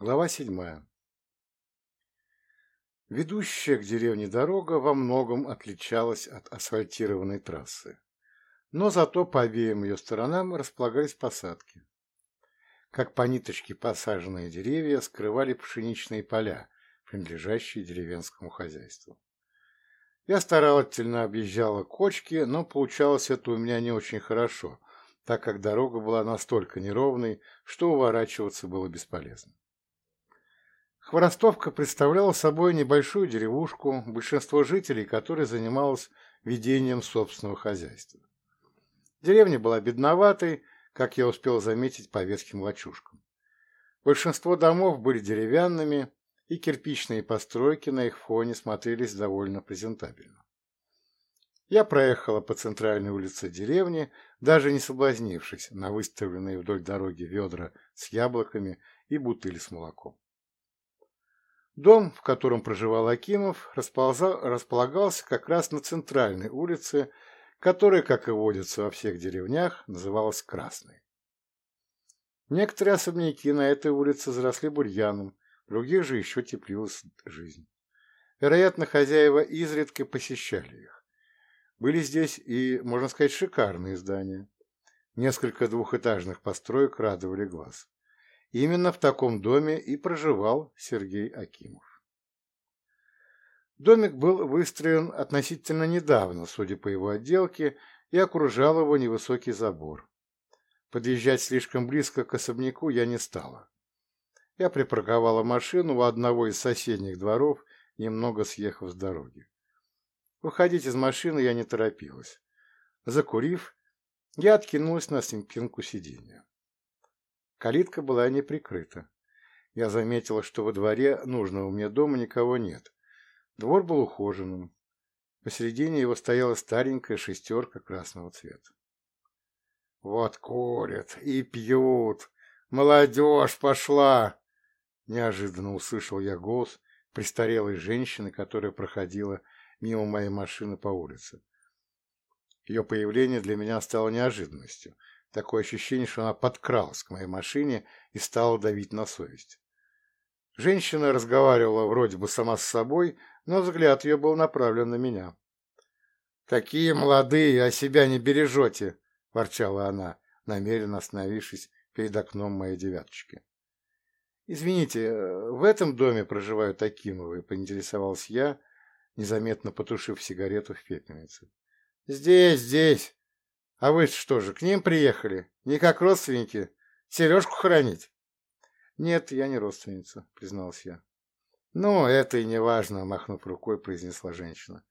Глава седьмая. Ведущая к деревне дорога во многом отличалась от асфальтированной трассы, но зато по обеим ее сторонам располагались посадки. Как по ниточке посаженные деревья скрывали пшеничные поля, принадлежащие деревенскому хозяйству. Я старательно объезжала кочки, но получалось это у меня не очень хорошо, так как дорога была настолько неровной, что уворачиваться было бесполезно. Хворостовка представляла собой небольшую деревушку, большинство жителей которой занималось ведением собственного хозяйства. Деревня была бедноватой, как я успел заметить по ветхим лачушкам. Большинство домов были деревянными, и кирпичные постройки на их фоне смотрелись довольно презентабельно. Я проехала по центральной улице деревни, даже не соблазнившись на выставленные вдоль дороги ведра с яблоками и бутыли с молоком. Дом, в котором проживал Акимов, располагался как раз на центральной улице, которая, как и водится во всех деревнях, называлась Красной. Некоторые особняки на этой улице заросли бурьяном, других же еще теплилась жизнь. Вероятно, хозяева изредка посещали их. Были здесь и, можно сказать, шикарные здания. Несколько двухэтажных построек радовали глаз. Именно в таком доме и проживал Сергей Акимов. Домик был выстроен относительно недавно, судя по его отделке, и окружал его невысокий забор. Подъезжать слишком близко к особняку я не стала. Я припарковала машину у одного из соседних дворов, немного съехав с дороги. Выходить из машины я не торопилась. Закурив, я откинулась на спинку сиденья. Калитка была не прикрыта. Я заметила, что во дворе нужного мне дома никого нет. Двор был ухоженным. Посередине его стояла старенькая шестерка красного цвета. «Вот курят и пьют! Молодежь пошла!» Неожиданно услышал я голос престарелой женщины, которая проходила мимо моей машины по улице. Ее появление для меня стало неожиданностью. Такое ощущение, что она подкралась к моей машине и стала давить на совесть. Женщина разговаривала вроде бы сама с собой, но взгляд ее был направлен на меня. «Такие молодые, а себя не бережете!» — ворчала она, намеренно остановившись перед окном моей девяточки. «Извините, в этом доме проживают Акимовы?» — поинтересовался я, незаметно потушив сигарету в пепельнице. «Здесь, здесь!» А вы что же, к ним приехали? Не как родственники? Сережку хранить? Нет, я не родственница, призналась я. Ну, это и не важно, махнув рукой, произнесла женщина.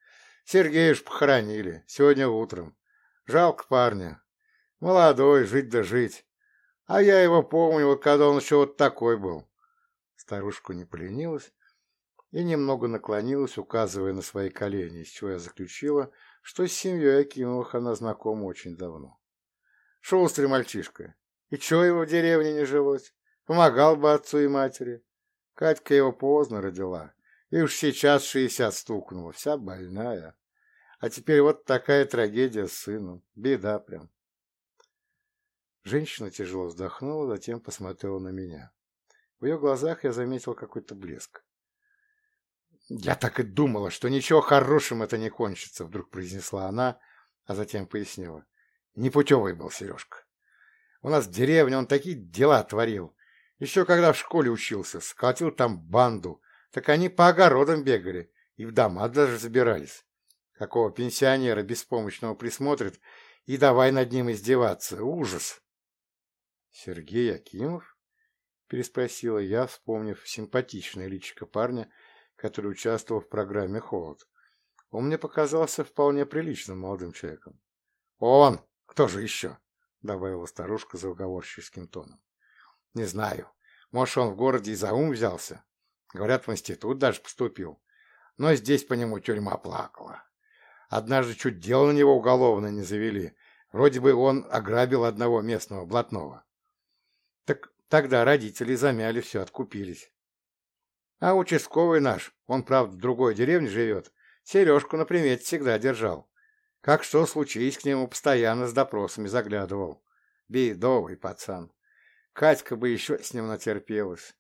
Сергея уж похоронили, сегодня утром. Жалко парня. Молодой, жить да жить. А я его помню, вот когда он еще вот такой был. Старушка не поленилась и немного наклонилась, указывая на свои колени, из чего я заключила, что с семьей Акимовых она знакома очень давно. Шустрый мальчишка. И чего его в деревне не жилось? Помогал бы отцу и матери. Катька его поздно родила. И уж сейчас шестьдесят стукнула. Вся больная. А теперь вот такая трагедия с сыном. Беда прям. Женщина тяжело вздохнула, затем посмотрела на меня. В ее глазах я заметил какой-то блеск. «Я так и думала, что ничего хорошим это не кончится», — вдруг произнесла она, а затем пояснила. «Непутевый был Сережка. У нас в деревне он такие дела творил. Еще когда в школе учился, сколотил там банду, так они по огородам бегали и в дома даже забирались. Какого пенсионера беспомощного присмотрит и давай над ним издеваться. Ужас!» «Сергей Акимов?» — переспросила я, вспомнив симпатичное личико парня, — который участвовал в программе «Холод». Он мне показался вполне приличным молодым человеком. «Он! Кто же еще?» — добавила старушка за уговорческим тоном. «Не знаю. Может, он в городе и за ум взялся. Говорят, в институт даже поступил. Но здесь по нему тюрьма плакала. Однажды чуть дело на него уголовное не завели. Вроде бы он ограбил одного местного блатного. Так тогда родители замяли все, откупились. А участковый наш, он, правда, в другой деревне живет, Сережку на примете всегда держал. Как что случись, к нему постоянно с допросами заглядывал. Бедовый пацан. Катька бы еще с ним натерпелась.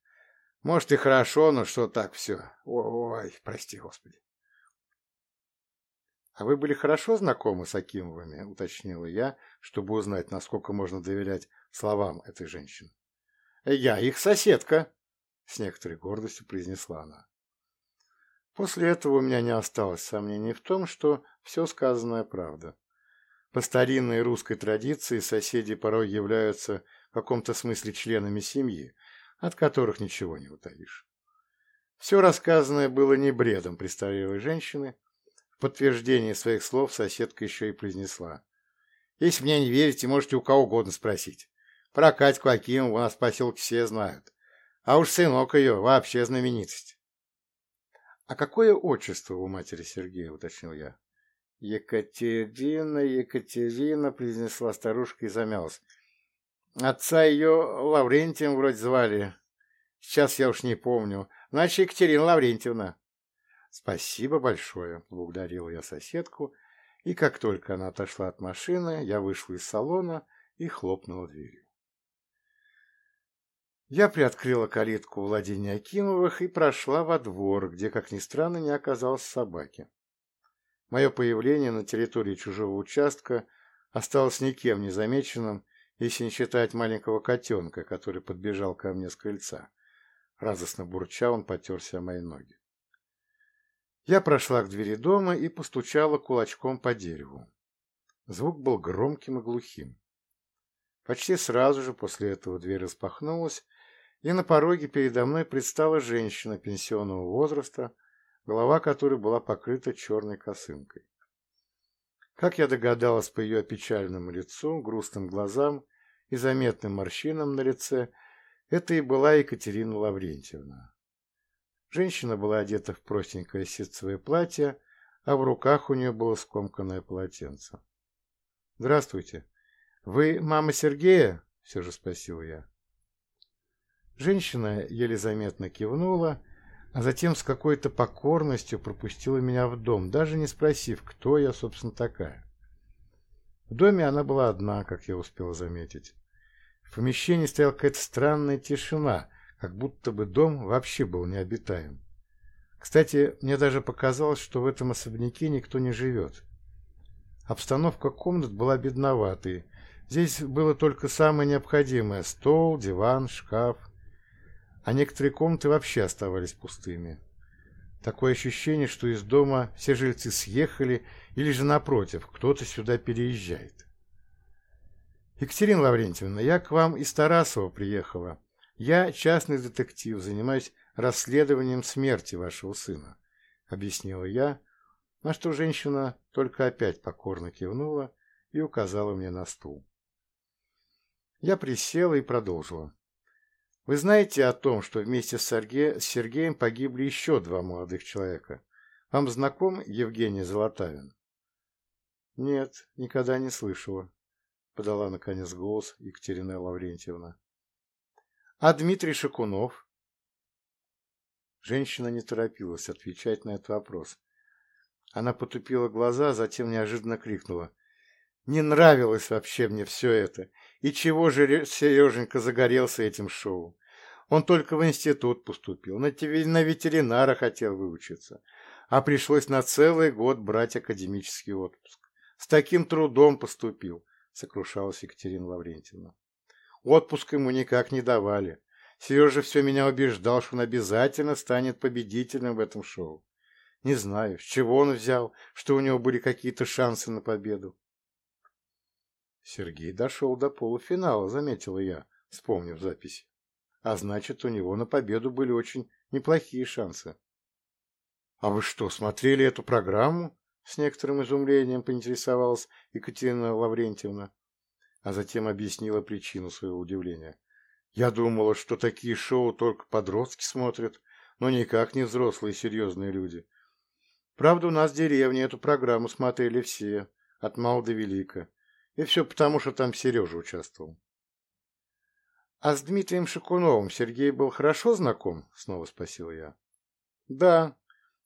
Может, и хорошо, но что так все. Ой, прости, Господи. «А вы были хорошо знакомы с Акимовыми?» — уточнила я, чтобы узнать, насколько можно доверять словам этой женщины. «Я их соседка», — с некоторой гордостью произнесла она. После этого у меня не осталось сомнений в том, что все сказанное правда. По старинной русской традиции соседи порой являются в каком-то смысле членами семьи, от которых ничего не утаишь. Все рассказанное было не бредом престарелой женщины, в подтверждение своих слов соседка еще и произнесла. «Если мне не верите, можете у кого угодно спросить. Про Катьку Акимову у нас в поселке все знают. А уж сынок ее вообще знаменитость». «А какое отчество у матери Сергея?» — уточнил я. «Екатерина, Екатерина», — произнесла старушка и замялась. «Отца ее Лаврентием вроде звали. Сейчас я уж не помню. Значит, Екатерина Лаврентьевна». «Спасибо большое», — поблагодарил я соседку, и как только она отошла от машины, я вышла из салона и хлопнула дверью. Я приоткрыла калитку владения Акимовых и прошла во двор, где, как ни странно, не оказалось собаки. Мое появление на территории чужого участка осталось никем не замеченным, если не считать маленького котенка, который подбежал ко мне с крыльца. Радостно бурча, он потерся о мои ноги. Я прошла к двери дома и постучала кулачком по дереву. Звук был громким и глухим. Почти сразу же после этого дверь распахнулась, и на пороге передо мной предстала женщина пенсионного возраста, голова которой была покрыта черной косынкой. Как я догадалась по ее опечальному лицу, грустным глазам и заметным морщинам на лице, это и была Екатерина Лаврентьевна. Женщина была одета в простенькое ситцевое платье, а в руках у нее было скомканное полотенце. «Здравствуйте. Вы мама Сергея?» – все же спросил я. Женщина еле заметно кивнула, а затем с какой-то покорностью пропустила меня в дом, даже не спросив, кто я, собственно, такая. В доме она была одна, как я успел заметить. В помещении стояла какая-то странная тишина, как будто бы дом вообще был необитаем. Кстати, мне даже показалось, что в этом особняке никто не живет. Обстановка комнат была бедноватой. Здесь было только самое необходимое – стол, диван, шкаф. А некоторые комнаты вообще оставались пустыми. Такое ощущение, что из дома все жильцы съехали, или же напротив, кто-то сюда переезжает. Екатерина Лаврентьевна, я к вам из Тарасова приехала. «Я частный детектив, занимаюсь расследованием смерти вашего сына», — объяснила я, на что женщина только опять покорно кивнула и указала мне на стул. Я присела и продолжила. «Вы знаете о том, что вместе с, Серге... с Сергеем погибли еще два молодых человека? Вам знаком Евгений Золотавин?» «Нет, никогда не слышала», — подала наконец голос Екатерина Лаврентьевна. А Дмитрий Шакунов? Женщина не торопилась отвечать на этот вопрос. Она потупила глаза, затем неожиданно крикнула. «Не нравилось вообще мне все это. И чего же Сереженька загорелся этим шоу? Он только в институт поступил, на, на ветеринара хотел выучиться, а пришлось на целый год брать академический отпуск. С таким трудом поступил», — сокрушалась Екатерина Лаврентьевна. Отпуск ему никак не давали. Сережа все меня убеждал, что он обязательно станет победителем в этом шоу. Не знаю, с чего он взял, что у него были какие-то шансы на победу. Сергей дошел до полуфинала, заметила я, вспомнив записи. А значит, у него на победу были очень неплохие шансы. — А вы что, смотрели эту программу? — с некоторым изумлением поинтересовалась Екатерина Лаврентьевна а затем объяснила причину своего удивления. «Я думала, что такие шоу только подростки смотрят, но никак не взрослые серьезные люди. Правда, у нас в деревне эту программу смотрели все, от мала до велика. И все потому, что там Сережа участвовал. «А с Дмитрием Шакуновым Сергей был хорошо знаком?» — снова спросил я. «Да,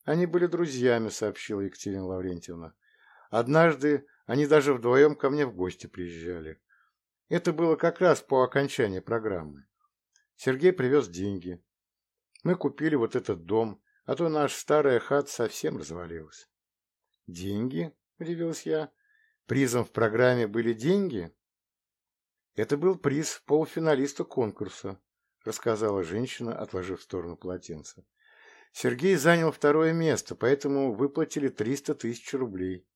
они были друзьями», — сообщила Екатерина Лаврентьевна. «Однажды они даже вдвоем ко мне в гости приезжали. Это было как раз по окончании программы. Сергей привез деньги. Мы купили вот этот дом, а то наша старая хата совсем развалилась. Деньги? — удивился я. Призом в программе были деньги? Это был приз полуфиналиста конкурса, рассказала женщина, отложив в сторону полотенце. Сергей занял второе место, поэтому выплатили 300 тысяч рублей.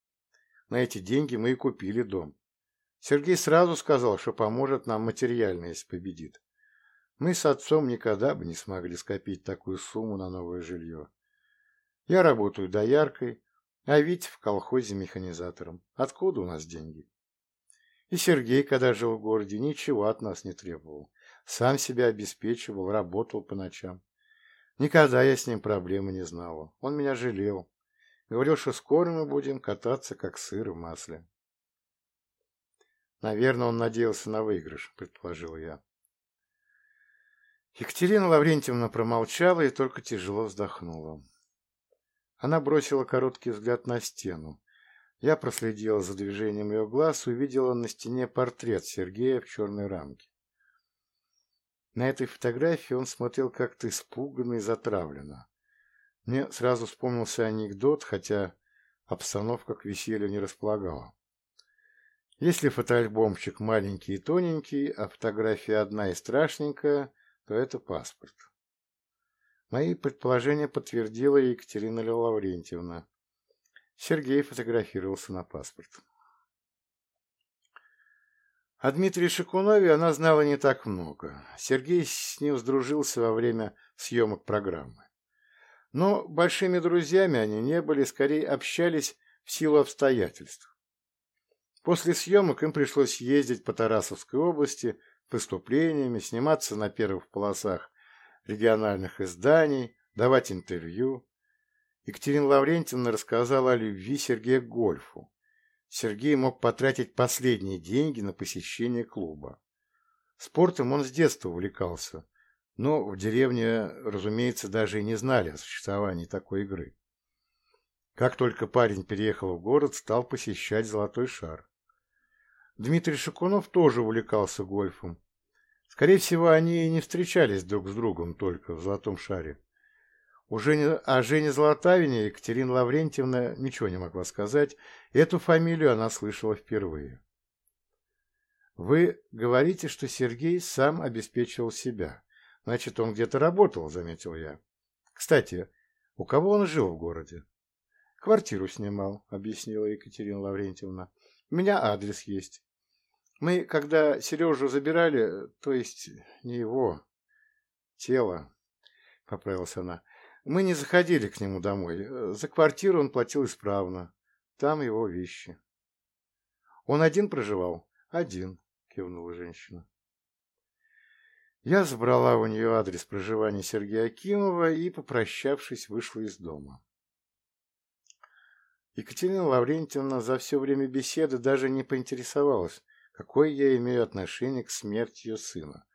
На эти деньги мы и купили дом. Сергей сразу сказал, что поможет нам материально, если победит. Мы с отцом никогда бы не смогли скопить такую сумму на новое жилье. Я работаю дояркой, а Витя в колхозе механизатором. Откуда у нас деньги? И Сергей, когда жил в городе, ничего от нас не требовал. Сам себя обеспечивал, работал по ночам. Никогда я с ним проблемы не знала. Он меня жалел. Говорил, что скоро мы будем кататься, как сыр в масле. Наверное, он надеялся на выигрыш, предположил я. Екатерина Лаврентьевна промолчала и только тяжело вздохнула. Она бросила короткий взгляд на стену. Я проследила за движением ее глаз и увидела на стене портрет Сергея в черной рамке. На этой фотографии он смотрел как-то испуганно и затравленно. Мне сразу вспомнился анекдот, хотя обстановка к веселью не располагала. Если фотоальбомчик маленький и тоненький, а фотография одна и страшненькая, то это паспорт. Мои предположения подтвердила Екатерина Лаврентьевна. Сергей фотографировался на паспорт. О Дмитрии Шикунове она знала не так много. Сергей с ним сдружился во время съемок программы. Но большими друзьями они не были, скорее общались в силу обстоятельств. После съемок им пришлось ездить по Тарасовской области выступлениями, сниматься на первых полосах региональных изданий, давать интервью. Екатерина Лаврентьевна рассказала о любви Сергея к гольфу. Сергей мог потратить последние деньги на посещение клуба. Спортом он с детства увлекался, но в деревне, разумеется, даже и не знали о существовании такой игры. Как только парень переехал в город, стал посещать «Золотой шар». Дмитрий Шакунов тоже увлекался гольфом. Скорее всего, они и не встречались друг с другом только в «Золотом шаре». У Жени, о Жене Золотавине Екатерина Лаврентьевна ничего не могла сказать, эту фамилию она слышала впервые. «Вы говорите, что Сергей сам обеспечивал себя. Значит, он где-то работал», — заметил я. «Кстати, у кого он жил в городе?» «Квартиру снимал», — объяснила Екатерина Лаврентьевна. «У меня адрес есть. Мы, когда Сережу забирали, то есть не его, тело, — поправилась она, — мы не заходили к нему домой. За квартиру он платил исправно. Там его вещи. Он один проживал? Один, кивнула женщина. Я забрала у нее адрес проживания Сергея Акимова и, попрощавшись, вышла из дома. Екатерина Лаврентьевна за все время беседы даже не поинтересовалась, какое я имею отношение к смерти ее сына.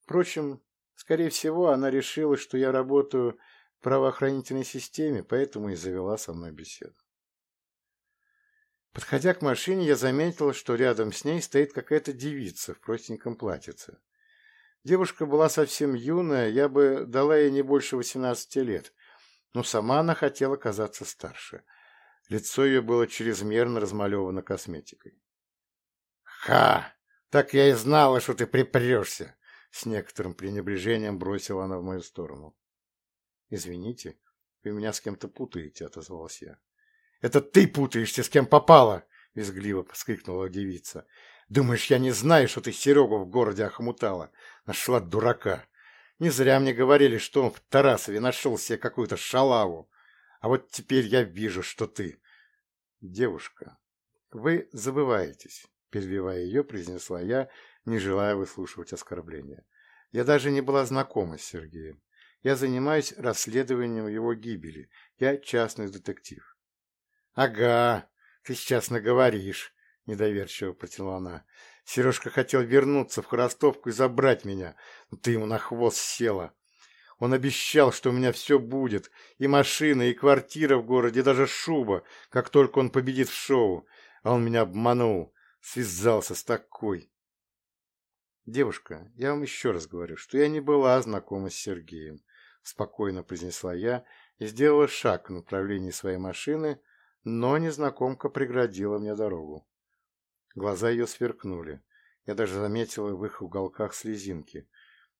Впрочем, скорее всего, она решила, что я работаю правоохранительной системе, поэтому и завела со мной беседу. Подходя к машине, я заметил, что рядом с ней стоит какая-то девица в простеньком платьице. Девушка была совсем юная, я бы дала ей не больше 18 лет, но сама она хотела казаться старше. Лицо ее было чрезмерно размалевано косметикой. «Ха! Так я и знала, что ты припрешься!» С некоторым пренебрежением бросила она в мою сторону. «Извините, вы меня с кем-то путаете», — отозвалась я. «Это ты путаешься, с кем попало!» — визгливо вскрикнула девица. «Думаешь, я не знаю, что ты Серегу в городе охмутала? Нашла дурака. Не зря мне говорили, что он в Тарасове нашел себе какую-то шалаву. А вот теперь я вижу, что ты...» «Девушка, вы забываетесь», — перебивая ее, произнесла я, не желая выслушивать оскорбления. «Я даже не была знакома с Сергеем. Я занимаюсь расследованием его гибели. Я частный детектив. — Ага, ты сейчас наговоришь, — недоверчиво протянула она. Сережка хотел вернуться в Хоростовку и забрать меня, но ты ему на хвост села. Он обещал, что у меня все будет, и машина, и квартира в городе, и даже шуба, как только он победит в шоу. А он меня обманул, связался с такой. Девушка, я вам еще раз говорю, что я не была знакома с Сергеем. спокойно произнесла я и сделала шаг в направлении своей машины, но незнакомка преградила мне дорогу. Глаза ее сверкнули. Я даже заметила в их уголках слезинки.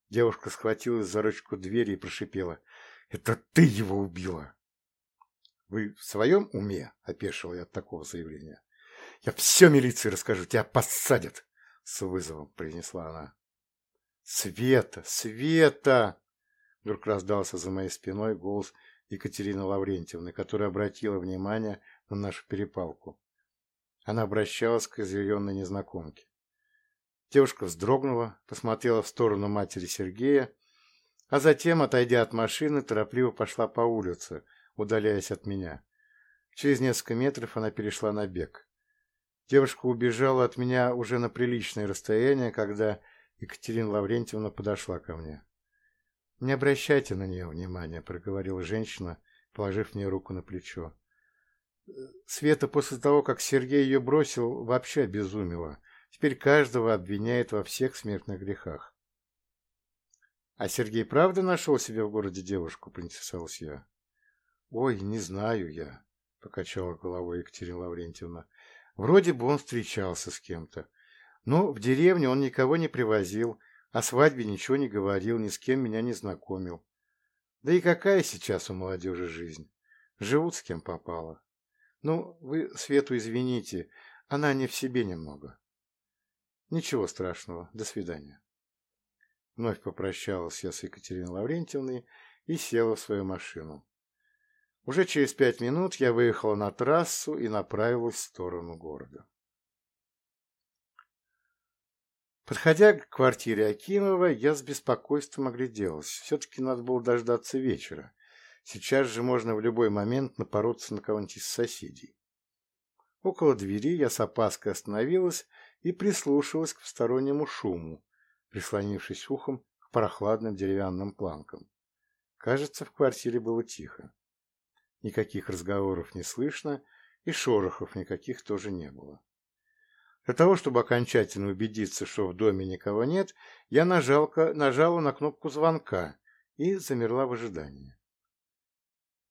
Девушка схватилась за ручку двери и прошипела. «Это ты его убила!» «Вы в своем уме?» — опешил я от такого заявления. «Я все милиции расскажу, тебя посадят!» — с вызовом произнесла она. «Света! Света!» Вдруг раздался за моей спиной голос Екатерины Лаврентьевны, которая обратила внимание на нашу перепалку. Она обращалась к изъяренной незнакомке. Девушка вздрогнула, посмотрела в сторону матери Сергея, а затем, отойдя от машины, торопливо пошла по улице, удаляясь от меня. Через несколько метров она перешла на бег. Девушка убежала от меня уже на приличное расстояние, когда Екатерина Лаврентьевна подошла ко мне. «Не обращайте на нее внимания», — проговорила женщина, положив мне руку на плечо. Света после того, как Сергей ее бросил, вообще обезумела. Теперь каждого обвиняет во всех смертных грехах. «А Сергей правда нашел себе в городе девушку?» — поинтересовалась я. «Ой, не знаю я», — покачала головой Екатерина Лаврентьевна. «Вроде бы он встречался с кем-то. Но в деревню он никого не привозил, о свадьбе ничего не говорил, ни с кем меня не знакомил. Да и какая сейчас у молодежи жизнь? Живут с кем попало. Ну, вы Свету извините, она не в себе немного. Ничего страшного, до свидания. Вновь попрощалась я с Екатериной Лаврентьевной и села в свою машину. Уже через пять минут я выехала на трассу и направилась в сторону города. Подходя к квартире Акимова, я с беспокойством огляделась. Все-таки надо было дождаться вечера. Сейчас же можно в любой момент напороться на кого-нибудь из соседей. Около двери я с опаской остановилась и прислушалась к постороннему шуму, прислонившись ухом к прохладным деревянным планкам. Кажется, в квартире было тихо. Никаких разговоров не слышно, и шорохов никаких тоже не было. Для того, чтобы окончательно убедиться, что в доме никого нет, я нажал, нажала на кнопку звонка и замерла в ожидании.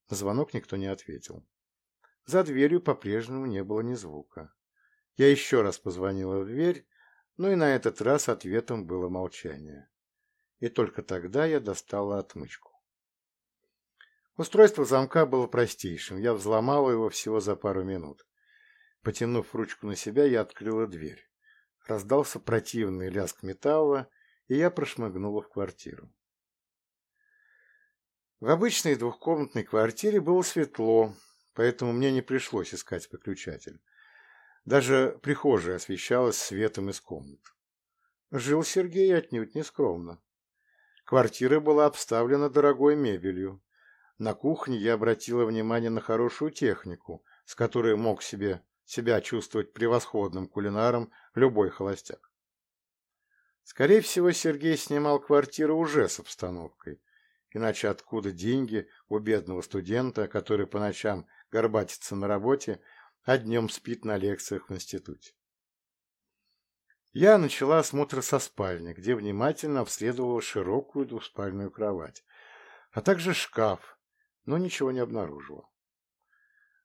На звонок никто не ответил. За дверью по-прежнему не было ни звука. Я еще раз позвонила в дверь, но и на этот раз ответом было молчание. И только тогда я достала отмычку. Устройство замка было простейшим, я взломала его всего за пару минут. Потянув ручку на себя, я открыла дверь. Раздался противный лязг металла, и я прошмыгнула в квартиру. В обычной двухкомнатной квартире было светло, поэтому мне не пришлось искать выключатель. Даже прихожая освещалась светом из комнат. Жил Сергей отнюдь не скромно. Квартира была обставлена дорогой мебелью. На кухне я обратила внимание на хорошую технику, с которой мог себе себя чувствовать превосходным кулинаром любой холостяк. Скорее всего, Сергей снимал квартиру уже с обстановкой, иначе откуда деньги у бедного студента, который по ночам горбатится на работе, а днем спит на лекциях в институте. Я начала осмотр со спальни, где внимательно обследовала широкую двуспальную кровать, а также шкаф, но ничего не обнаружила.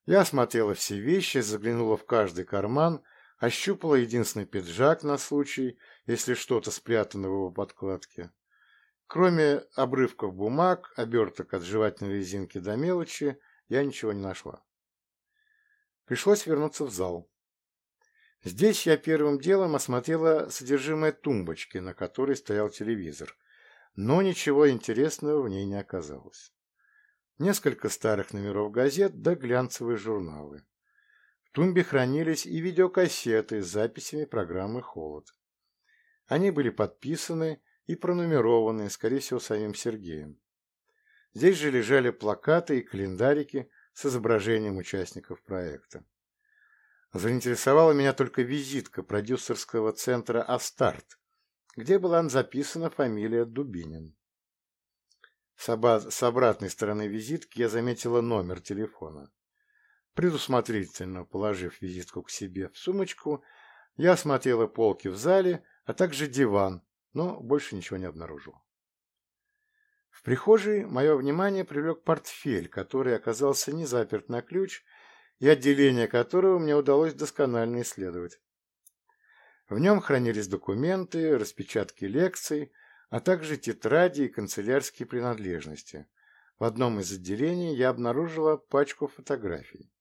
Я осмотрела все вещи, заглянула в каждый карман, ощупала единственный пиджак на случай, если что-то спрятано в его подкладке. Кроме обрывков бумаг, оберток от жевательной резинки до мелочи, я ничего не нашла. Пришлось вернуться в зал. Здесь я первым делом осмотрела содержимое тумбочки, на которой стоял телевизор, но ничего интересного в ней не оказалось несколько старых номеров газет да глянцевые журналы. В тумбе хранились и видеокассеты с записями программы «Холод». Они были подписаны и пронумерованы, скорее всего, самим Сергеем. Здесь же лежали плакаты и календарики с изображением участников проекта. Заинтересовала меня только визитка продюсерского центра «Астарт», где была записана фамилия Дубинин. С обратной стороны визитки я заметила номер телефона. Предусмотрительно положив визитку к себе в сумочку, я осмотрела полки в зале, а также диван, но больше ничего не обнаружила. В прихожей мое внимание привлек портфель, который оказался не заперт на ключ, и отделение которого мне удалось досконально исследовать. В нем хранились документы, распечатки лекций, а также тетради и канцелярские принадлежности. В одном из отделений я обнаружила пачку фотографий.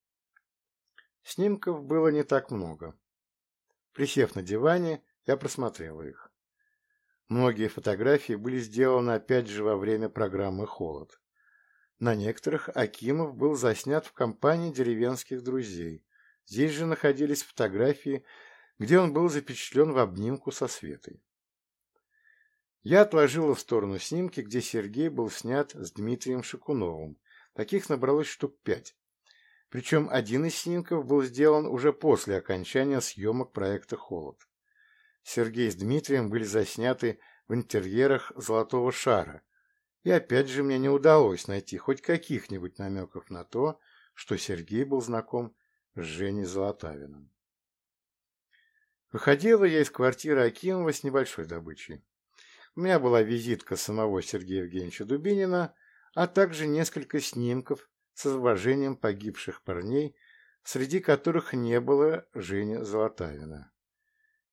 Снимков было не так много. Присев на диване, я просмотрела их. Многие фотографии были сделаны опять же во время программы «Холод». На некоторых Акимов был заснят в компании деревенских друзей. Здесь же находились фотографии, где он был запечатлен в обнимку со Светой. Я отложила в сторону снимки, где Сергей был снят с Дмитрием Шикуновым. Таких набралось штук пять. Причем один из снимков был сделан уже после окончания съемок проекта «Холод». Сергей с Дмитрием были засняты в интерьерах «Золотого шара», и опять же мне не удалось найти хоть каких-нибудь намеков на то, что Сергей был знаком с Женей Золотавиным. Выходила я из квартиры Акимова с небольшой добычей. У меня была визитка самого Сергея Евгеньевича Дубинина, а также несколько снимков с изображением погибших парней, среди которых не было Жени Золотавина.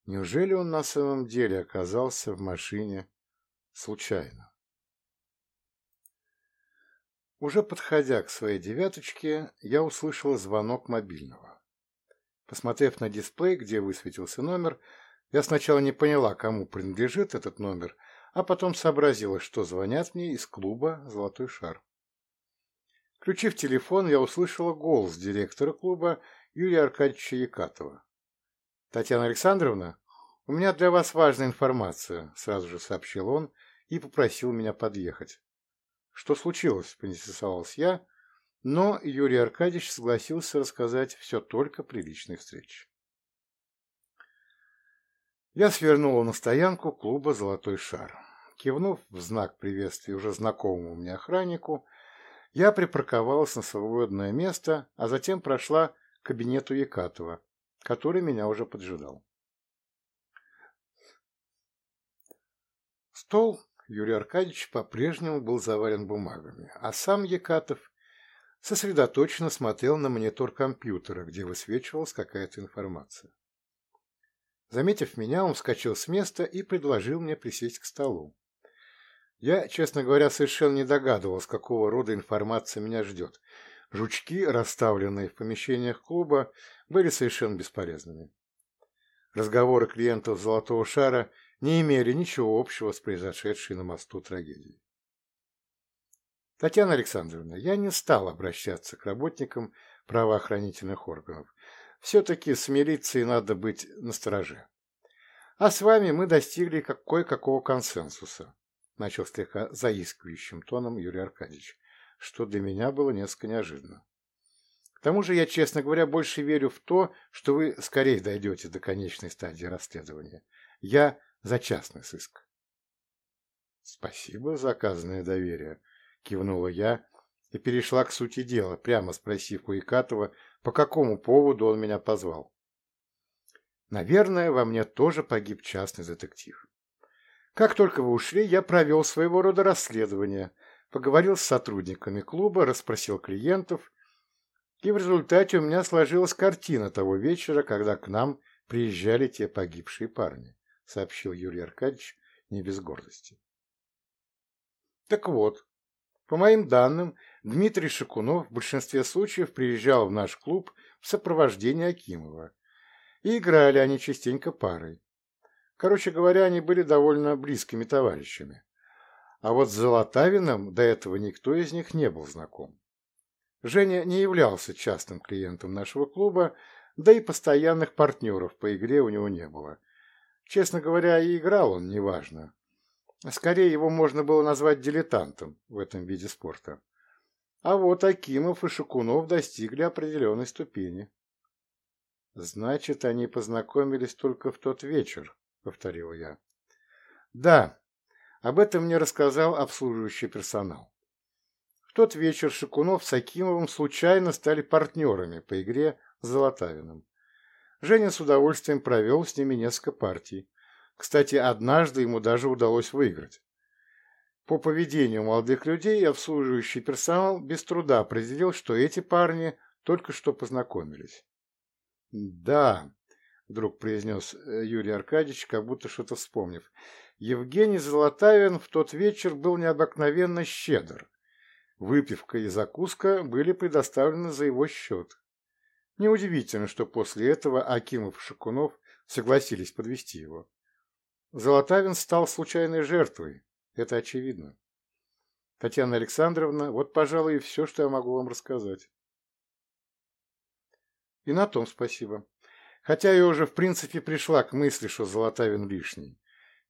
Неужели он на самом деле оказался в машине случайно? Уже подходя к своей девяточке, я услышала звонок мобильного. Посмотрев на дисплей, где высветился номер, я сначала не поняла, кому принадлежит этот номер, а потом сообразила, что звонят мне из клуба «Золотой шар». Включив телефон, я услышала голос директора клуба Юрия Аркадьевича Якатова. «Татьяна Александровна, у меня для вас важная информация», — сразу же сообщил он и попросил меня подъехать. «Что случилось?» — поинтересовалась я, но Юрий Аркадьевич согласился рассказать все только при личной встрече. Я свернула на стоянку клуба «Золотой шар». Кивнув в знак приветствия уже знакомому мне охраннику, я припарковалась на свободное место, а затем прошла к кабинету Якатова, который меня уже поджидал. Стол Юрий Аркадьевич по-прежнему был завален бумагами, а сам Якатов сосредоточенно смотрел на монитор компьютера, где высвечивалась какая-то информация. Заметив меня, он вскочил с места и предложил мне присесть к столу. Я, честно говоря, совершенно не догадывался, какого рода информация меня ждет. Жучки, расставленные в помещениях клуба, были совершенно бесполезными. Разговоры клиентов «Золотого шара» не имели ничего общего с произошедшей на мосту трагедией. Татьяна Александровна, я не стал обращаться к работникам правоохранительных органов. Все-таки с милицией надо быть настороже. А с вами мы достигли кое-какого консенсуса начал слегка заискивающим тоном Юрий Аркадьевич, что для меня было несколько неожиданно. К тому же я, честно говоря, больше верю в то, что вы скорее дойдете до конечной стадии расследования. Я за частный сыск. Спасибо за оказанное доверие, кивнула я и перешла к сути дела, прямо спросив у Икатова, по какому поводу он меня позвал. Наверное, во мне тоже погиб частный детектив. Как только вы ушли, я провел своего рода расследование, поговорил с сотрудниками клуба, расспросил клиентов, и в результате у меня сложилась картина того вечера, когда к нам приезжали те погибшие парни, сообщил Юрий Аркадьевич не без гордости. Так вот, по моим данным, Дмитрий Шакунов в большинстве случаев приезжал в наш клуб в сопровождении Акимова, и играли они частенько парой. Короче говоря, они были довольно близкими товарищами. А вот с Золотавиным до этого никто из них не был знаком. Женя не являлся частым клиентом нашего клуба, да и постоянных партнеров по игре у него не было. Честно говоря, и играл он неважно. Скорее, его можно было назвать дилетантом в этом виде спорта. А вот Акимов и Шакунов достигли определенной ступени. Значит, они познакомились только в тот вечер, — повторил я. «Да, об этом мне рассказал обслуживающий персонал. В тот вечер Шикунов с Акимовым случайно стали партнерами по игре с Золотавиным. Женя с удовольствием провел с ними несколько партий. Кстати, однажды ему даже удалось выиграть. По поведению молодых людей обслуживающий персонал без труда определил, что эти парни только что познакомились. «Да», — вдруг произнес э, Юрий Аркадьевич, как будто что-то вспомнив, Евгений Золотавин в тот вечер был необыкновенно щедр. Выпивка и закуска были предоставлены за его счет. Неудивительно, что после этого Акимов и Шакунов согласились подвести его. Золотавин стал случайной жертвой, это очевидно. Татьяна Александровна, вот, пожалуй, и все, что я могу вам рассказать. И на том спасибо. Хотя я уже в принципе пришла к мысли, что Золотавин лишний.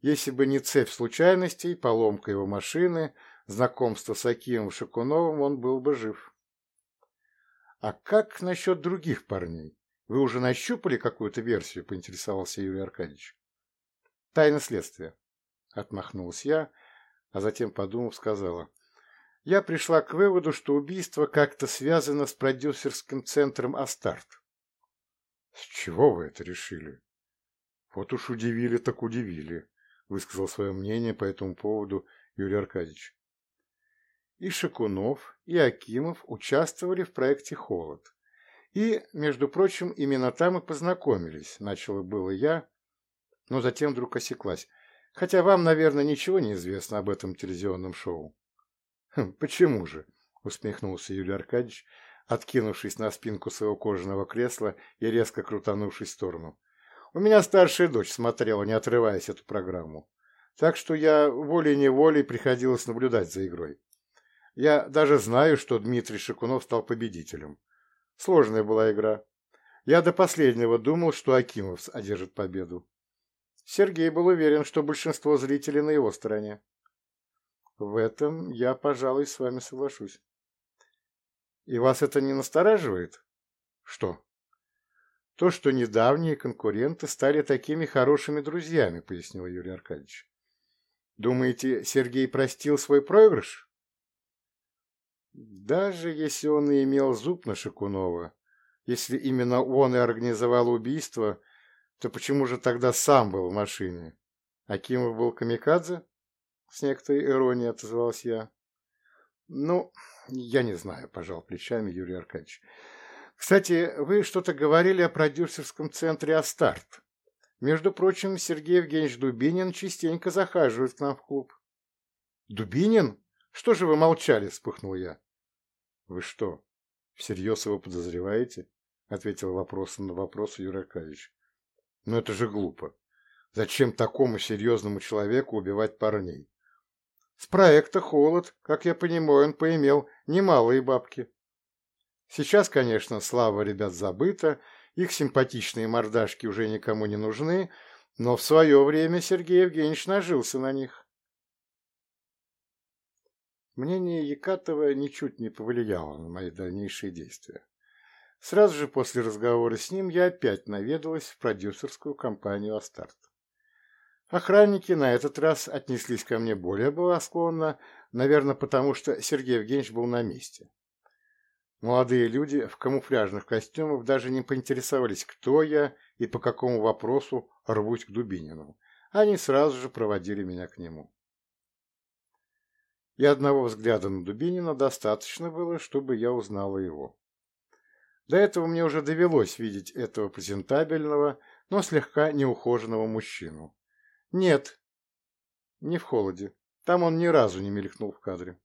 Если бы не цепь случайностей, поломка его машины, знакомство с Акимом Шакуновым, он был бы жив. А как насчет других парней? Вы уже нащупали какую-то версию, поинтересовался Юрий Аркадьевич. Тайна следствия. Отмахнулась я, а затем, подумав, сказала. Я пришла к выводу, что убийство как-то связано с продюсерским центром «Астарт». С чего вы это решили? Вот уж удивили, так удивили высказал свое мнение по этому поводу Юрий Аркадьевич. И Шакунов, и Акимов участвовали в проекте «Холод». И, между прочим, именно там и познакомились, начала было я, но затем вдруг осеклась. Хотя вам, наверное, ничего не известно об этом телевизионном шоу. «Хм, «Почему же?» — усмехнулся Юрий Аркадьевич, откинувшись на спинку своего кожаного кресла и резко крутанувшись в сторону. У меня старшая дочь смотрела, не отрываясь эту программу. Так что я волей-неволей приходилось наблюдать за игрой. Я даже знаю, что Дмитрий Шикунов стал победителем. Сложная была игра. Я до последнего думал, что Акимов одержит победу. Сергей был уверен, что большинство зрителей на его стороне. В этом я, пожалуй, с вами соглашусь. И вас это не настораживает? Что? То, что недавние конкуренты стали такими хорошими друзьями, пояснил Юрий Аркадьевич. Думаете, Сергей простил свой проигрыш? Даже если он и имел зуб на Шакунова, если именно он и организовал убийство, то почему же тогда сам был в машине? Акимов был камикадзе? С некоторой иронией отозвался я. Ну, я не знаю, пожал плечами Юрий Аркадьевич. Кстати, вы что-то говорили о продюсерском центре «Астарт». Между прочим, Сергей Евгеньевич Дубинин частенько захаживает к нам в клуб. «Дубинин? Что же вы молчали?» – вспыхнул я. «Вы что, всерьез его подозреваете?» – ответил вопросом на вопрос Юрий Аркадьевич. «Ну это же глупо. Зачем такому серьезному человеку убивать парней? С проекта «Холод», как я понимаю, он поимел немалые бабки. Сейчас, конечно, слава ребят забыта, их симпатичные мордашки уже никому не нужны, но в свое время Сергей Евгеньевич нажился на них. Мнение Якатова ничуть не повлияло на мои дальнейшие действия. Сразу же после разговора с ним я опять наведалась в продюсерскую компанию «Астарт». Охранники на этот раз отнеслись ко мне более благосклонно, наверное, потому что Сергей Евгеньевич был на месте. Молодые люди в камуфляжных костюмах даже не поинтересовались, кто я и по какому вопросу рвусь к Дубинину. Они сразу же проводили меня к нему. И одного взгляда на Дубинина достаточно было, чтобы я узнала его. До этого мне уже довелось видеть этого презентабельного, но слегка неухоженного мужчину. Нет, не в холоде. Там он ни разу не мелькнул в кадре.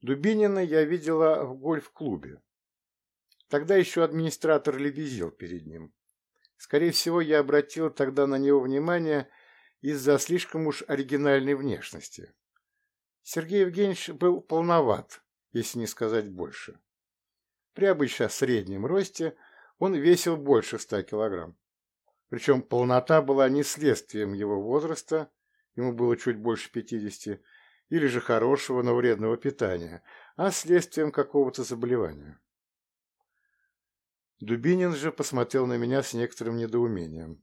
Дубинина я видела в гольф-клубе. Тогда еще администратор лебезил перед ним. Скорее всего, я обратил тогда на него внимание из-за слишком уж оригинальной внешности. Сергей Евгеньевич был полноват, если не сказать больше. При обычно среднем росте он весил больше ста килограмм. Причем полнота была не следствием его возраста, ему было чуть больше пятидесяти, или же хорошего, но вредного питания, а следствием какого-то заболевания. Дубинин же посмотрел на меня с некоторым недоумением.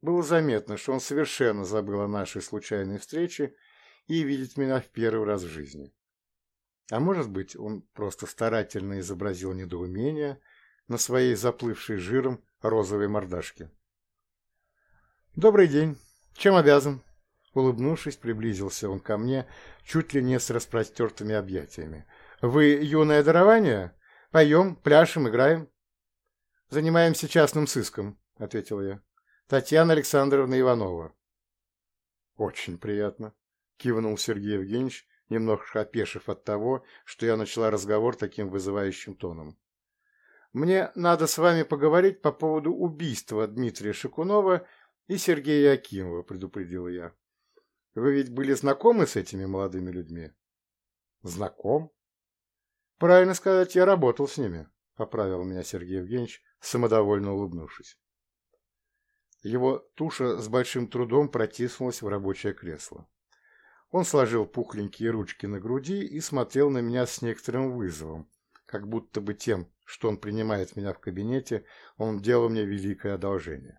Было заметно, что он совершенно забыл о нашей случайной встрече и видит меня в первый раз в жизни. А может быть, он просто старательно изобразил недоумение на своей заплывшей жиром розовой мордашке. «Добрый день. Чем обязан?» Улыбнувшись, приблизился он ко мне, чуть ли не с распростертыми объятиями. «Вы юное дарование? Поем, пляшем, играем?» «Занимаемся частным сыском», — ответил я. «Татьяна Александровна Иванова». «Очень приятно», — кивнул Сергей Евгеньевич, немного опешив от того, что я начала разговор таким вызывающим тоном. «Мне надо с вами поговорить по поводу убийства Дмитрия Шикунова и Сергея Акимова», — предупредил я. «Вы ведь были знакомы с этими молодыми людьми?» «Знаком?» «Правильно сказать, я работал с ними», — поправил меня Сергей Евгеньевич, самодовольно улыбнувшись. Его туша с большим трудом протиснулась в рабочее кресло. Он сложил пухленькие ручки на груди и смотрел на меня с некоторым вызовом, как будто бы тем, что он принимает меня в кабинете, он делал мне великое одолжение.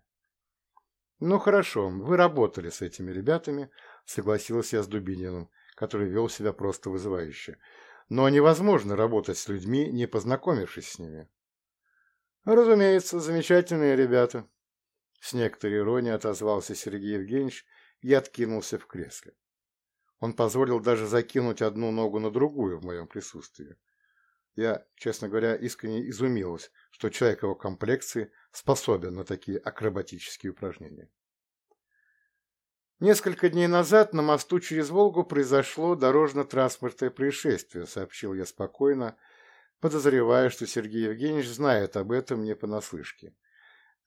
«Ну хорошо, вы работали с этими ребятами», — согласился я с Дубининым, который вел себя просто вызывающе. «Но невозможно работать с людьми, не познакомившись с ними». «Разумеется, замечательные ребята», — с некоторой иронией отозвался Сергей Евгеньевич и откинулся в кресле. Он позволил даже закинуть одну ногу на другую в моем присутствии. Я, честно говоря, искренне изумилась, что человек его комплекции способен на такие акробатические упражнения. Несколько дней назад на мосту через Волгу произошло дорожно-транспортное происшествие, сообщил я спокойно, подозревая, что Сергей Евгеньевич знает об этом не понаслышке.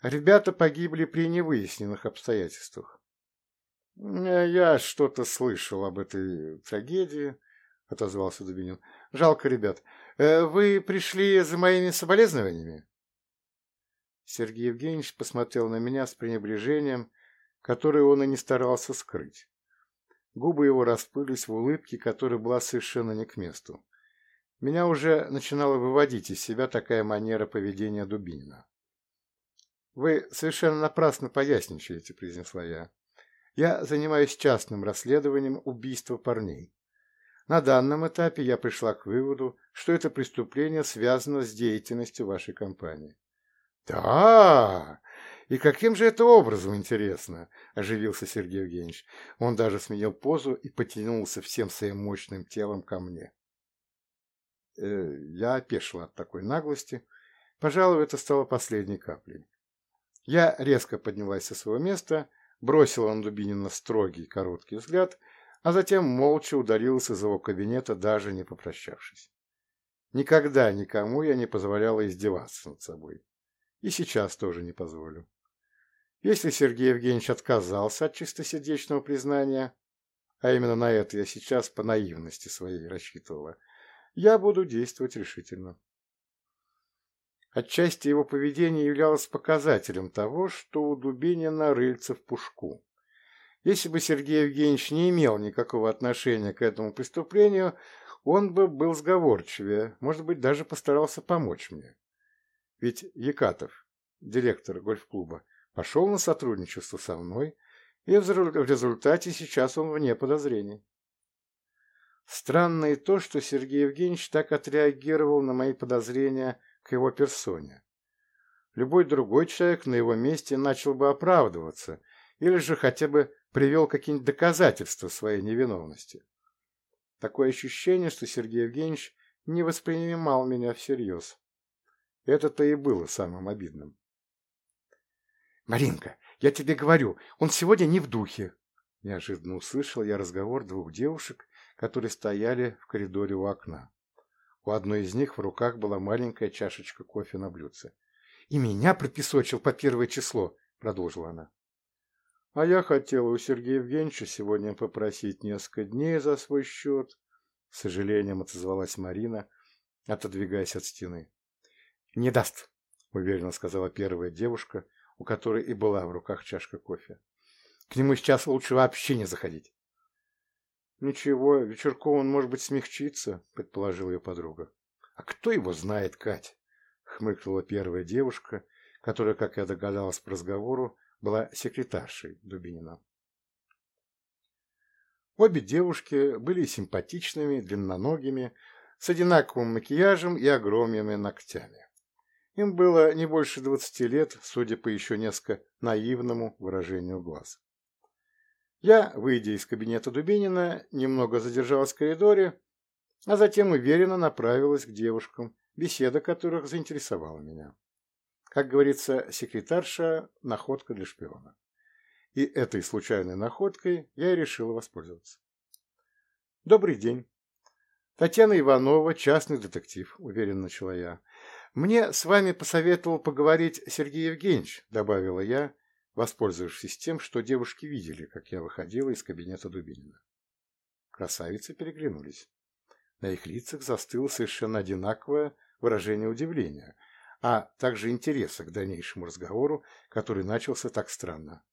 Ребята погибли при невыясненных обстоятельствах. «Э, «Я что-то слышал об этой трагедии», — отозвался Дубинин. «Жалко, ребят. Э, вы пришли за моими соболезнованиями?» Сергей Евгеньевич посмотрел на меня с пренебрежением, которое он и не старался скрыть. Губы его расплылись в улыбке, которая была совершенно не к месту. Меня уже начинала выводить из себя такая манера поведения Дубинина. «Вы совершенно напрасно поясничаете», — произнесла я. Я занимаюсь частным расследованием убийства парней. На данном этапе я пришла к выводу, что это преступление связано с деятельностью вашей компании. «Да! И каким же это образом, интересно?» – оживился Сергей Евгеньевич. Он даже сменил позу и потянулся всем своим мощным телом ко мне. Э, я опешила от такой наглости. Пожалуй, это стало последней каплей. Я резко поднялась со своего места бросила на Дубинина строгий короткий взгляд, а затем молча удалился из его кабинета, даже не попрощавшись. Никогда никому я не позволяла издеваться над собой. И сейчас тоже не позволю. Если Сергей Евгеньевич отказался от чистосердечного признания, а именно на это я сейчас по наивности своей рассчитывала, я буду действовать решительно. Отчасти его поведение являлось показателем того, что у Дубинина рыльца в пушку. Если бы Сергей Евгеньевич не имел никакого отношения к этому преступлению, он бы был сговорчивее, может быть, даже постарался помочь мне. Ведь Якатов, директор гольф-клуба, пошел на сотрудничество со мной, и в результате сейчас он вне подозрений. Странно и то, что Сергей Евгеньевич так отреагировал на мои подозрения к его персоне. Любой другой человек на его месте начал бы оправдываться или же хотя бы привел какие-нибудь доказательства своей невиновности. Такое ощущение, что Сергей Евгеньевич не воспринимал меня всерьез. Это-то и было самым обидным. «Маринка, я тебе говорю, он сегодня не в духе!» Неожиданно услышал я разговор двух девушек, которые стояли в коридоре у окна. У одной из них в руках была маленькая чашечка кофе на блюдце. «И меня пропесочил по первое число», — продолжила она. «А я хотела у Сергея Евгеньевича сегодня попросить несколько дней за свой счет», — с сожалением отозвалась Марина, отодвигаясь от стены. «Не даст», — уверенно сказала первая девушка, у которой и была в руках чашка кофе. «К нему сейчас лучше вообще не заходить». «Ничего, вечерком он, может быть, смягчится», — предположила ее подруга. «А кто его знает, Кать?» — хмыкнула первая девушка, которая, как я догадалась по разговору, была секретаршей Дубинина. Обе девушки были симпатичными, длинноногими, с одинаковым макияжем и огромными ногтями. Им было не больше двадцати лет, судя по еще несколько наивному выражению глаз. Я, выйдя из кабинета Дубинина, немного задержалась в коридоре, а затем уверенно направилась к девушкам, беседа которых заинтересовала меня. Как говорится, секретарша – находка для шпиона. И этой случайной находкой я и решила воспользоваться. Добрый день. Татьяна Иванова, частный детектив, уверенно начала я. Мне с вами посоветовал поговорить Сергей Евгеньевич, добавила я, воспользовавшись тем, что девушки видели, как я выходила из кабинета Дубинина. Красавицы переглянулись. На их лицах застыло совершенно одинаковое выражение удивления, а также интереса к дальнейшему разговору, который начался так странно.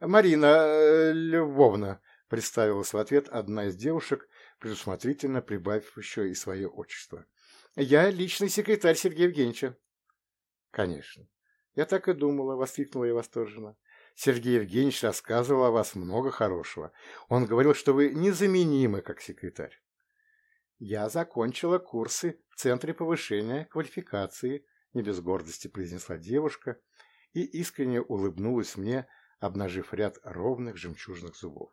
«Марина э, Львовна», — представилась в ответ одна из девушек, предусмотрительно прибавив еще и свое отчество. «Я личный секретарь Сергея Евгеньевича». «Конечно. Я так и думала», — воскликнула я восторженно. «Сергей Евгеньевич рассказывал о вас много хорошего. Он говорил, что вы незаменимы как секретарь». «Я закончила курсы в Центре повышения квалификации», — не без гордости произнесла девушка и искренне улыбнулась мне, обнажив ряд ровных жемчужных зубов.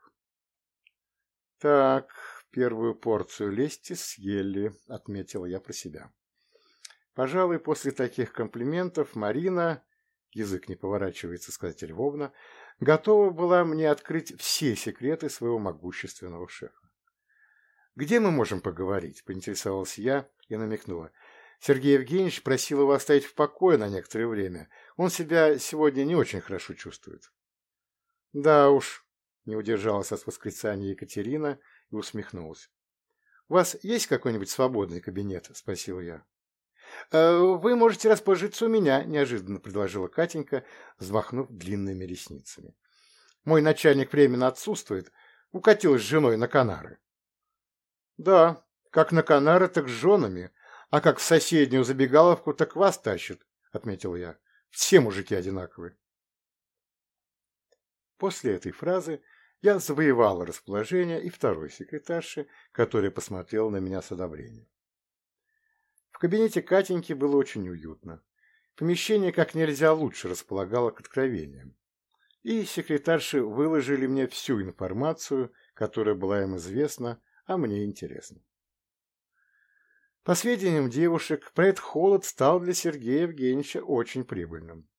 «Так, первую порцию лести съели», — отметила я про себя. Пожалуй, после таких комплиментов Марина, язык не поворачивается сказать Львовна, готова была мне открыть все секреты своего могущественного шефа. «Где мы можем поговорить?» – поинтересовался я и намекнула. «Сергей Евгеньевич просил его оставить в покое на некоторое время. Он себя сегодня не очень хорошо чувствует». «Да уж», – не удержалась от восклицания Екатерина и усмехнулась. «У вас есть какой-нибудь свободный кабинет?» – спросил я. «Э, «Вы можете расположиться у меня», – неожиданно предложила Катенька, взмахнув длинными ресницами. «Мой начальник временно отсутствует, укатил с женой на Канары». Да, как на Канары, так с женами, а как в соседнюю забегаловку, так вас тащат, отметил я. Все мужики одинаковые. После этой фразы я завоевала расположение и второй секретарши, которая посмотрела на меня с одобрением. В кабинете Катеньки было очень уютно. Помещение как нельзя лучше располагало к откровениям. И секретарши выложили мне всю информацию, которая была им известна а мне интересно. По сведениям девушек, проект «Холод» стал для Сергея Евгеньевича очень прибыльным.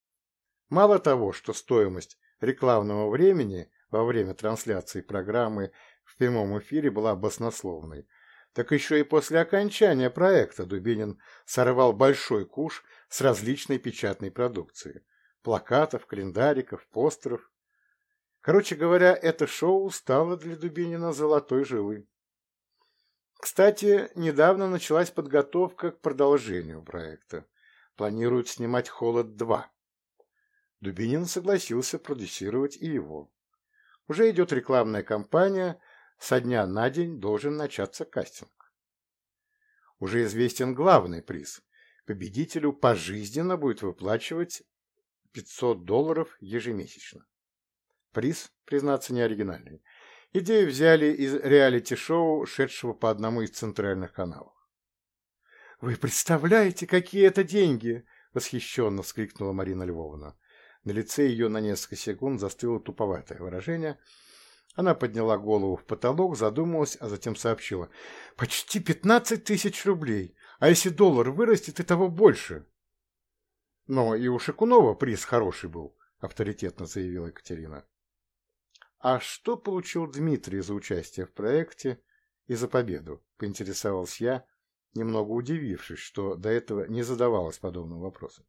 Мало того, что стоимость рекламного времени во время трансляции программы в прямом эфире была баснословной, так еще и после окончания проекта Дубинин сорвал большой куш с различной печатной продукцией – плакатов, календариков, постеров. Короче говоря, это шоу стало для Дубинина золотой жилой. Кстати, недавно началась подготовка к продолжению проекта. Планируют снимать «Холод-2». Дубинин согласился продюсировать и его. Уже идет рекламная кампания, со дня на день должен начаться кастинг. Уже известен главный приз. Победителю пожизненно будет выплачивать 500 долларов ежемесячно. Приз, признаться, не оригинальный. Идею взяли из реалити-шоу, шедшего по одному из центральных каналов. «Вы представляете, какие это деньги!» — восхищенно вскрикнула Марина Львовна. На лице ее на несколько секунд застыло туповатое выражение. Она подняла голову в потолок, задумалась, а затем сообщила. «Почти пятнадцать тысяч рублей! А если доллар вырастет, и того больше!» «Но и у Шикунова приз хороший был», — авторитетно заявила Екатерина. «А что получил Дмитрий за участие в проекте и за победу?» – поинтересовался я, немного удивившись, что до этого не задавалось подобным вопросом.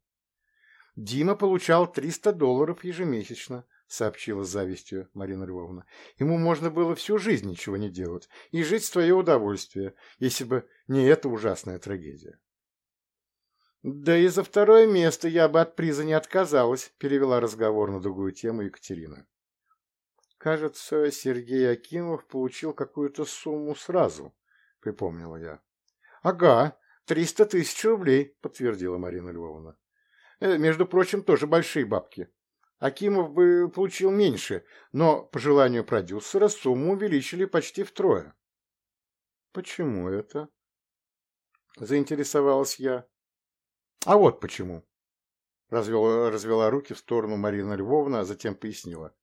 «Дима получал 300 долларов ежемесячно», – сообщила с завистью Марина Львовна. «Ему можно было всю жизнь ничего не делать и жить в свое удовольствие, если бы не эта ужасная трагедия». «Да и за второе место я бы от приза не отказалась», – перевела разговор на другую тему Екатерина. Кажется, Сергей Акимов получил какую-то сумму сразу, припомнила я. Ага, триста тысяч рублей, подтвердила Марина Львовна. Э, между прочим, тоже большие бабки. Акимов бы получил меньше, но, по желанию продюсера, сумму увеличили почти втрое. Почему это? Заинтересовалась я. А вот почему. Развела, развела руки в сторону Марина Львовна, а затем пояснила.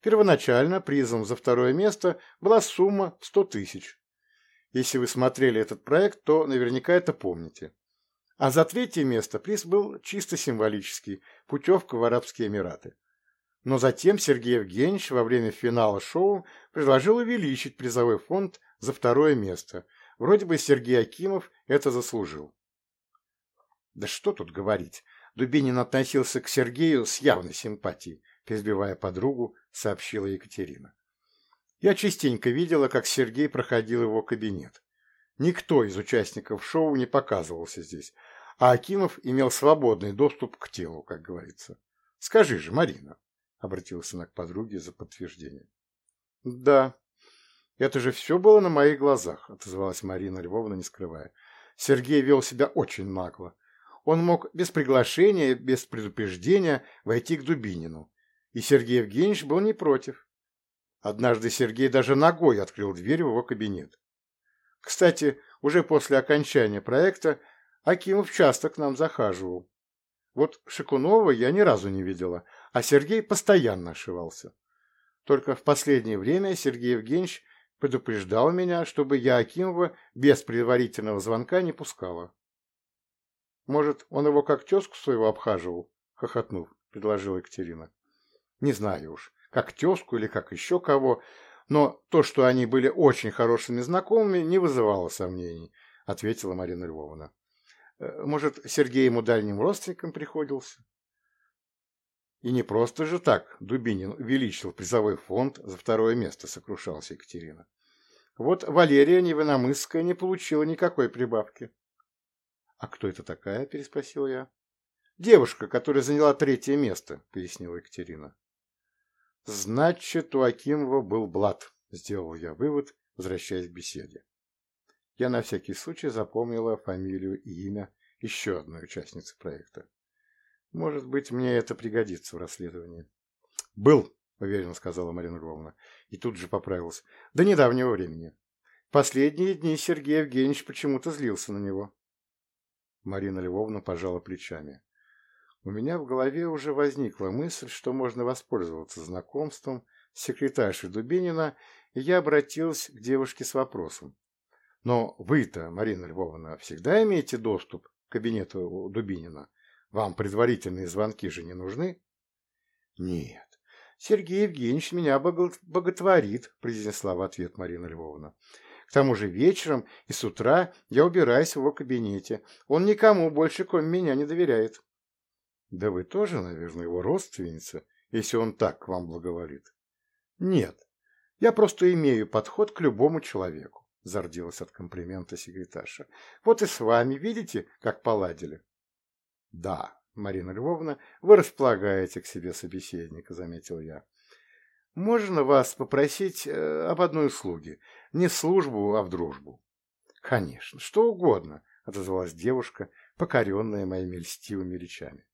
Первоначально призом за второе место была сумма 100 тысяч. Если вы смотрели этот проект, то наверняка это помните. А за третье место приз был чисто символический – путевка в Арабские Эмираты. Но затем Сергей Евгеньевич во время финала шоу предложил увеличить призовой фонд за второе место. Вроде бы Сергей Акимов это заслужил. Да что тут говорить, Дубинин относился к Сергею с явной симпатией, перебивая подругу, сообщила Екатерина. Я частенько видела, как Сергей проходил его кабинет. Никто из участников шоу не показывался здесь, а Акимов имел свободный доступ к телу, как говорится. Скажи же, Марина, — обратился она к подруге за подтверждением. — Да, это же все было на моих глазах, — отозвалась Марина Львовна, не скрывая. Сергей вел себя очень нагло. Он мог без приглашения, без предупреждения войти к Дубинину. И Сергей Евгеньевич был не против. Однажды Сергей даже ногой открыл дверь в его кабинет. Кстати, уже после окончания проекта Акимов часто к нам захаживал. Вот Шикунова я ни разу не видела, а Сергей постоянно ошивался. Только в последнее время Сергей Евгеньевич предупреждал меня, чтобы я Акимова без предварительного звонка не пускала. Может, он его как тезку своего обхаживал? Хохотнув, предложила Екатерина. Не знаю уж, как тезку или как еще кого, но то, что они были очень хорошими знакомыми, не вызывало сомнений, ответила Марина Львовна. Э, может, Сергей ему дальним родственником приходился? И не просто же так Дубинин увеличил призовой фонд за второе место, сокрушалась Екатерина. Вот Валерия Невиномысская не получила никакой прибавки. «А кто это такая?» – переспросил я. «Девушка, которая заняла третье место», – пояснила Екатерина. «Значит, у Акимова был блат», – сделал я вывод, возвращаясь к беседе. Я на всякий случай запомнила фамилию и имя еще одной участницы проекта. Может быть, мне это пригодится в расследовании. «Был», – уверенно сказала Марина Львовна, и тут же поправилась, – «до недавнего времени. Последние дни Сергей Евгеньевич почему-то злился на него». Марина Львовна пожала плечами. У меня в голове уже возникла мысль, что можно воспользоваться знакомством с секретаршей Дубинина, и я обратилась к девушке с вопросом. Но вы-то, Марина Львовна, всегда имеете доступ к кабинету Дубинина? Вам предварительные звонки же не нужны? Нет. Сергей Евгеньевич меня боготворит, произнесла в ответ Марина Львовна. К тому же вечером и с утра я убираюсь в его кабинете. Он никому больше, кроме меня, не доверяет. Да вы тоже, наверное, его родственница, если он так к вам благоволит. Нет, я просто имею подход к любому человеку, зардилась от комплимента секретарша. Вот и с вами, видите, как поладили. Да, Марина Львовна, вы располагаете к себе собеседника, заметил я. Можно вас попросить э, об одной услуге? Не службу, а в дружбу. Конечно, что угодно, отозвалась девушка, покоренная моими льстивыми речами.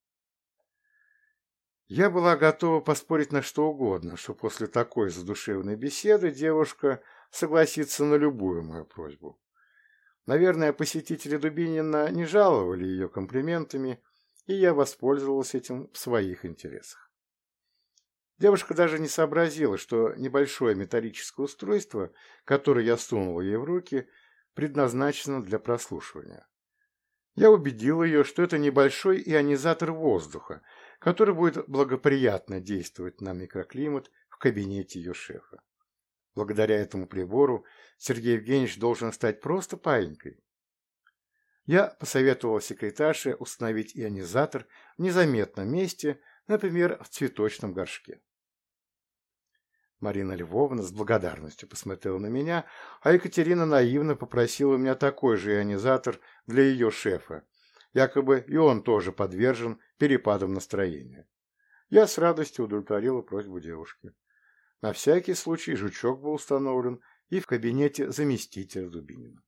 Я была готова поспорить на что угодно, что после такой задушевной беседы девушка согласится на любую мою просьбу. Наверное, посетители Дубинина не жаловали ее комплиментами, и я воспользовалась этим в своих интересах. Девушка даже не сообразила, что небольшое металлическое устройство, которое я сунул ей в руки, предназначено для прослушивания. Я убедил ее, что это небольшой ионизатор воздуха, который будет благоприятно действовать на микроклимат в кабинете ее шефа. Благодаря этому прибору Сергей Евгеньевич должен стать просто паинькой. Я посоветовал секретарше установить ионизатор в незаметном месте, например, в цветочном горшке. Марина Львовна с благодарностью посмотрела на меня, а Екатерина наивно попросила у меня такой же ионизатор для ее шефа. Якобы и он тоже подвержен перепадам настроения. Я с радостью удовлетворила просьбу девушки. На всякий случай жучок был установлен и в кабинете заместителя Дубинина.